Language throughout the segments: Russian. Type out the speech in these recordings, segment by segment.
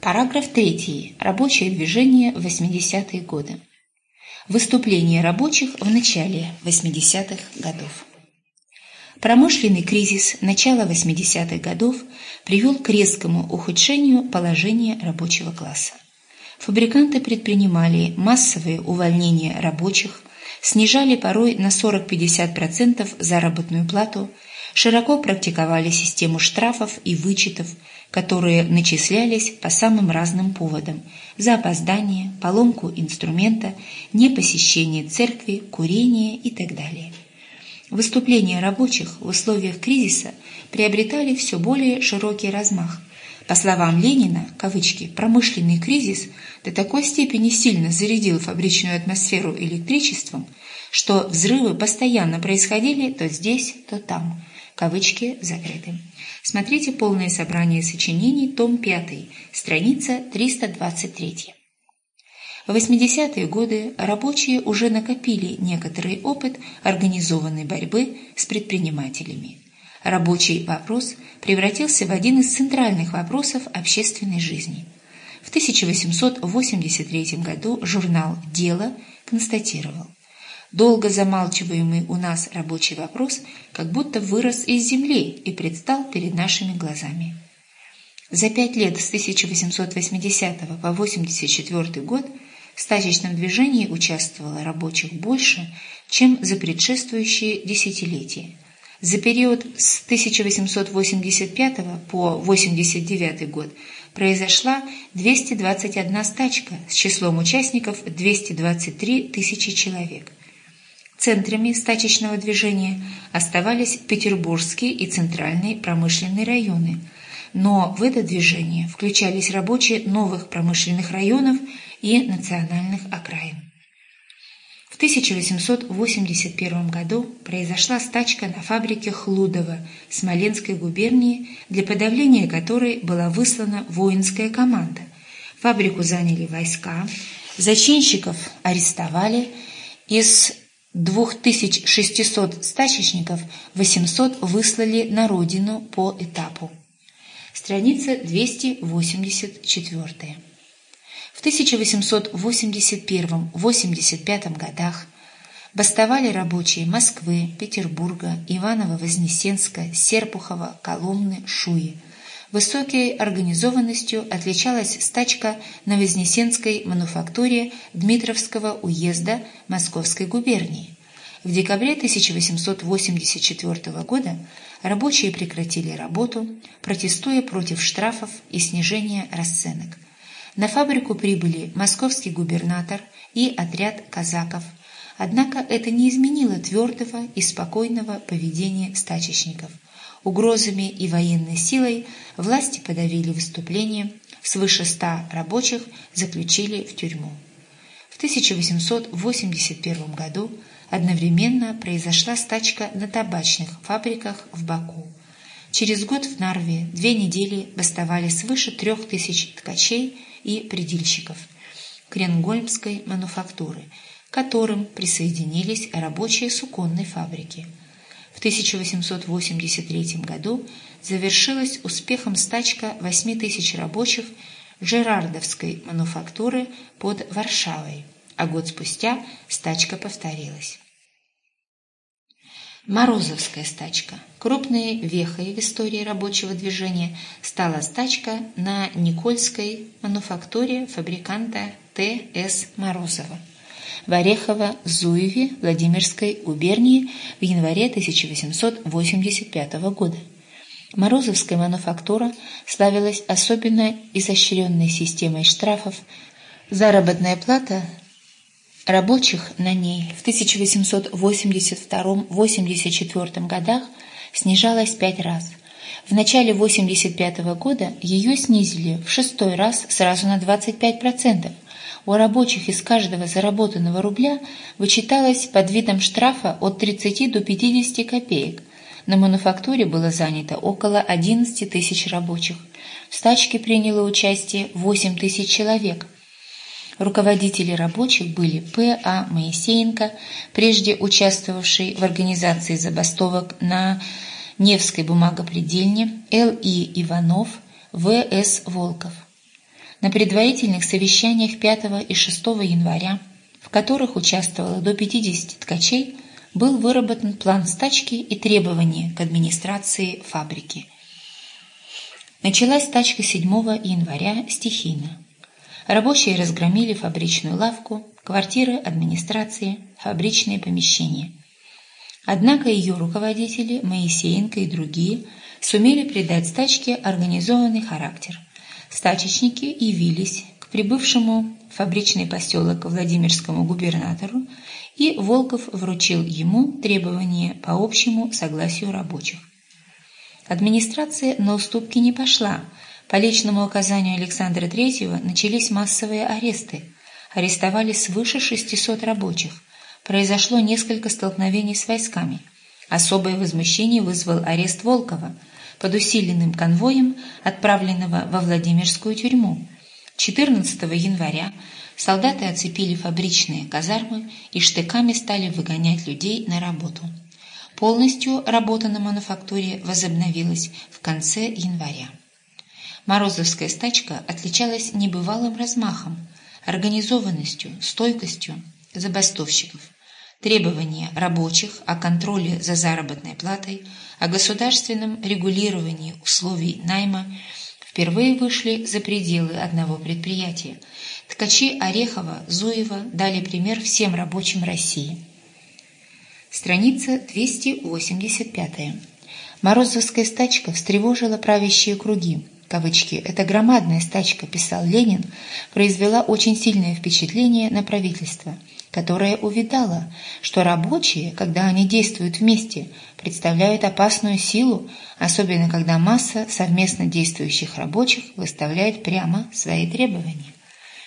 Параграф 3. Рабочее движение в 80-е годы. Выступление рабочих в начале 80-х годов. Промышленный кризис начала 80-х годов привел к резкому ухудшению положения рабочего класса. Фабриканты предпринимали массовые увольнения рабочих, снижали порой на 40-50% заработную плату, широко практиковали систему штрафов и вычетов, которые начислялись по самым разным поводам – за опоздание, поломку инструмента, непосещение церкви, курение и так далее. Выступления рабочих в условиях кризиса приобретали все более широкий размах. По словам Ленина, кавычки, промышленный кризис до такой степени сильно зарядил фабричную атмосферу электричеством, что взрывы постоянно происходили то здесь, то там. Кавычки закрыты. Смотрите полное собрание сочинений, том 5, страница 323. В 80-е годы рабочие уже накопили некоторый опыт организованной борьбы с предпринимателями. Рабочий вопрос превратился в один из центральных вопросов общественной жизни. В 1883 году журнал «Дело» констатировал, долго замалчиваемый у нас рабочий вопрос как будто вырос из земли и предстал перед нашими глазами. За пять лет с 1880 по 1984 год в стачечном движении участвовало рабочих больше, чем за предшествующие десятилетия. За период с 1885 по 1989 год произошла 221 стачка с числом участников 223 тысячи человек. Центрами стачечного движения оставались Петербургский и Центральный промышленные районы, но в это движение включались рабочие новых промышленных районов и национальных окраин. В 1881 году произошла стачка на фабрике Хлудова Смоленской губернии, для подавления которой была выслана воинская команда. Фабрику заняли войска, зачинщиков арестовали, из 2600 стачечников 800 выслали на родину по этапу. Страница 284. В 1881-85 годах бастовали рабочие Москвы, Петербурга, Иваново-Вознесенска, Серпухова, Коломны, Шуи. Высокой организованностью отличалась стачка на Вознесенской мануфактуре Дмитровского уезда Московской губернии. В декабре 1884 года рабочие прекратили работу, протестуя против штрафов и снижения расценок – на фабрику прибыли московский губернатор и отряд казаков. Однако это не изменило твердого и спокойного поведения стачечников. Угрозами и военной силой власти подавили выступление, свыше ста рабочих заключили в тюрьму. В 1881 году одновременно произошла стачка на табачных фабриках в Баку. Через год в Нарве две недели бастовали свыше трех тысяч ткачей и предельщиков Кренгольмской мануфактуры, к которым присоединились рабочие суконной фабрики. В 1883 году завершилась успехом стачка 8 тысяч рабочих Жерардовской мануфактуры под Варшавой, а год спустя стачка повторилась. Морозовская стачка. Крупной вехой в истории рабочего движения стала стачка на Никольской мануфактуре фабриканта Т.С. Морозова в Орехово-Зуеве Владимирской губернии в январе 1885 года. Морозовская мануфактура славилась особенно изощренной системой штрафов. Заработная плата Рабочих на ней в 1882-84 годах снижалась пять раз. В начале 85 года ее снизили в шестой раз сразу на 25%. У рабочих из каждого заработанного рубля вычиталось под видом штрафа от 30 до 50 копеек. На мануфактуре было занято около 11 тысяч рабочих. В стачке приняло участие 8 тысяч человек – Руководители рабочих были П. А. Моисеенко, прежде участвовавший в организации забастовок на Невской бумагопредельне, Л. И. Иванов, В. С. Волков. На предварительных совещаниях 5 и 6 января, в которых участвовало до 50 ткачей, был выработан план стачки и требования к администрации фабрики. Началась стачка 7 января стихийно. Рабочие разгромили фабричную лавку, квартиры администрации, фабричные помещения. Однако ее руководители, Моисеенко и другие, сумели придать стачке организованный характер. Стачечники явились к прибывшему фабричный поселок Владимирскому губернатору, и Волков вручил ему требования по общему согласию рабочих. Администрация на уступки не пошла. По личному указанию Александра III начались массовые аресты. Арестовали свыше 600 рабочих – произошло несколько столкновений с войсками. Особое возмущение вызвал арест Волкова под усиленным конвоем, отправленного во Владимирскую тюрьму. 14 января солдаты оцепили фабричные казармы и штыками стали выгонять людей на работу. Полностью работа на мануфактуре возобновилась в конце января. Морозовская стачка отличалась небывалым размахом, организованностью, стойкостью, забастовщиков. Требования рабочих о контроле за заработной платой, о государственном регулировании условий найма впервые вышли за пределы одного предприятия. Ткачи Орехова, Зуева дали пример всем рабочим России. Страница 285. Морозовская стачка встревожила правящие круги кавычки, «эта громадная стачка», писал Ленин, произвела очень сильное впечатление на правительство, которое увидало, что рабочие, когда они действуют вместе, представляют опасную силу, особенно когда масса совместно действующих рабочих выставляет прямо свои требования.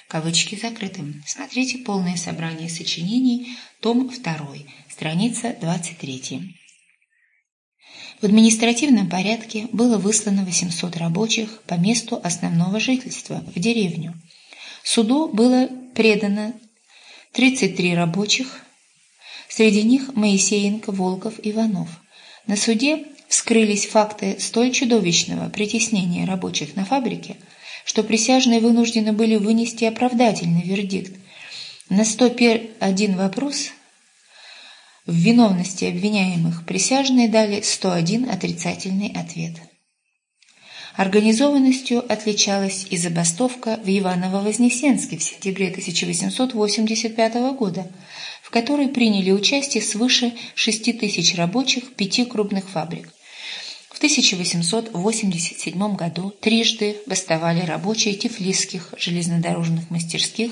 Кавычки закрыты. Смотрите полное собрание сочинений, том 2, страница 23. В административном порядке было выслано 800 рабочих по месту основного жительства в деревню. Суду было предано 33 рабочих, среди них Моисеенко, Волков, Иванов. На суде вскрылись факты столь чудовищного притеснения рабочих на фабрике, что присяжные вынуждены были вынести оправдательный вердикт. На 101 вопрос в виновности обвиняемых присяжные дали 101 отрицательный ответ. Организованностью отличалась и забастовка в Иваново-Вознесенске в сентябре 1885 года, в которой приняли участие свыше 6 тысяч рабочих пяти крупных фабрик. В 1887 году трижды бастовали рабочие тифлисских железнодорожных мастерских.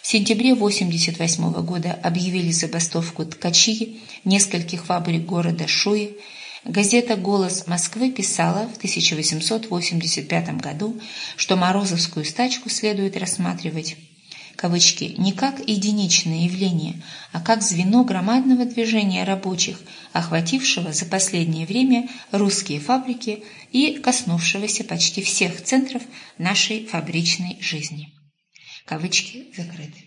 В сентябре 1988 года объявили забастовку ткачи нескольких фабрик города Шуи. Газета «Голос Москвы» писала в 1885 году, что Морозовскую стачку следует рассматривать кавычки, не как единичное явление, а как звено громадного движения рабочих, охватившего за последнее время русские фабрики и коснувшегося почти всех центров нашей фабричной жизни. Кавычки закрыты.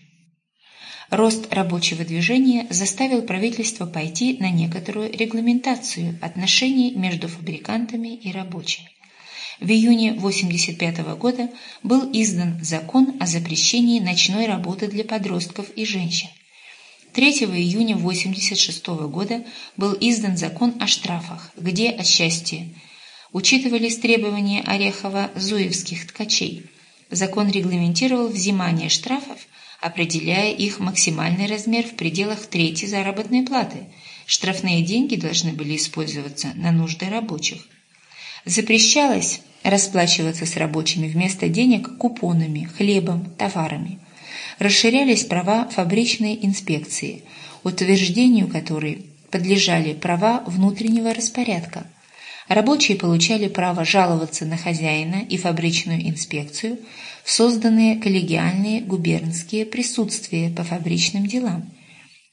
Рост рабочего движения заставил правительство пойти на некоторую регламентацию отношений между фабрикантами и рабочими. В июне 1985 года был издан закон о запрещении ночной работы для подростков и женщин. 3 июня 1986 года был издан закон о штрафах, где отчасти учитывались требования Орехова-Зуевских ткачей. Закон регламентировал взимание штрафов, определяя их максимальный размер в пределах трети заработной платы. Штрафные деньги должны были использоваться на нужды рабочих. Запрещалось расплачиваться с рабочими вместо денег купонами, хлебом, товарами. Расширялись права фабричной инспекции, утверждению которой подлежали права внутреннего распорядка. Рабочие получали право жаловаться на хозяина и фабричную инспекцию в созданные коллегиальные губернские присутствия по фабричным делам –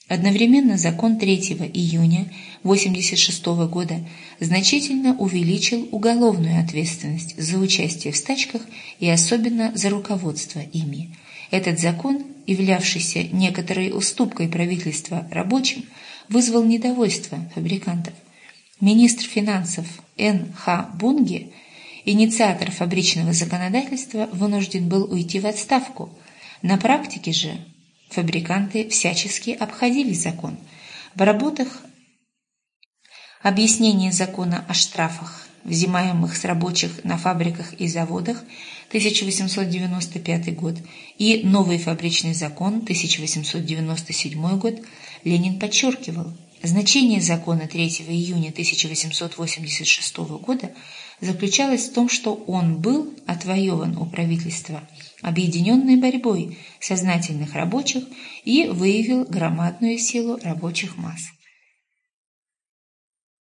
Одновременно закон 3 июня 1986 года значительно увеличил уголовную ответственность за участие в стачках и особенно за руководство ими. Этот закон, являвшийся некоторой уступкой правительства рабочим, вызвал недовольство фабрикантов. Министр финансов Н. Х. Бунге Инициатор фабричного законодательства вынужден был уйти в отставку. На практике же фабриканты всячески обходили закон. В работах «Объяснение закона о штрафах, взимаемых с рабочих на фабриках и заводах» 1895 год и «Новый фабричный закон» 1897 год Ленин подчеркивал, значение закона 3 июня 1886 года заключалось в том, что он был отвоеван у правительства объединенной борьбой сознательных рабочих и выявил громадную силу рабочих масс.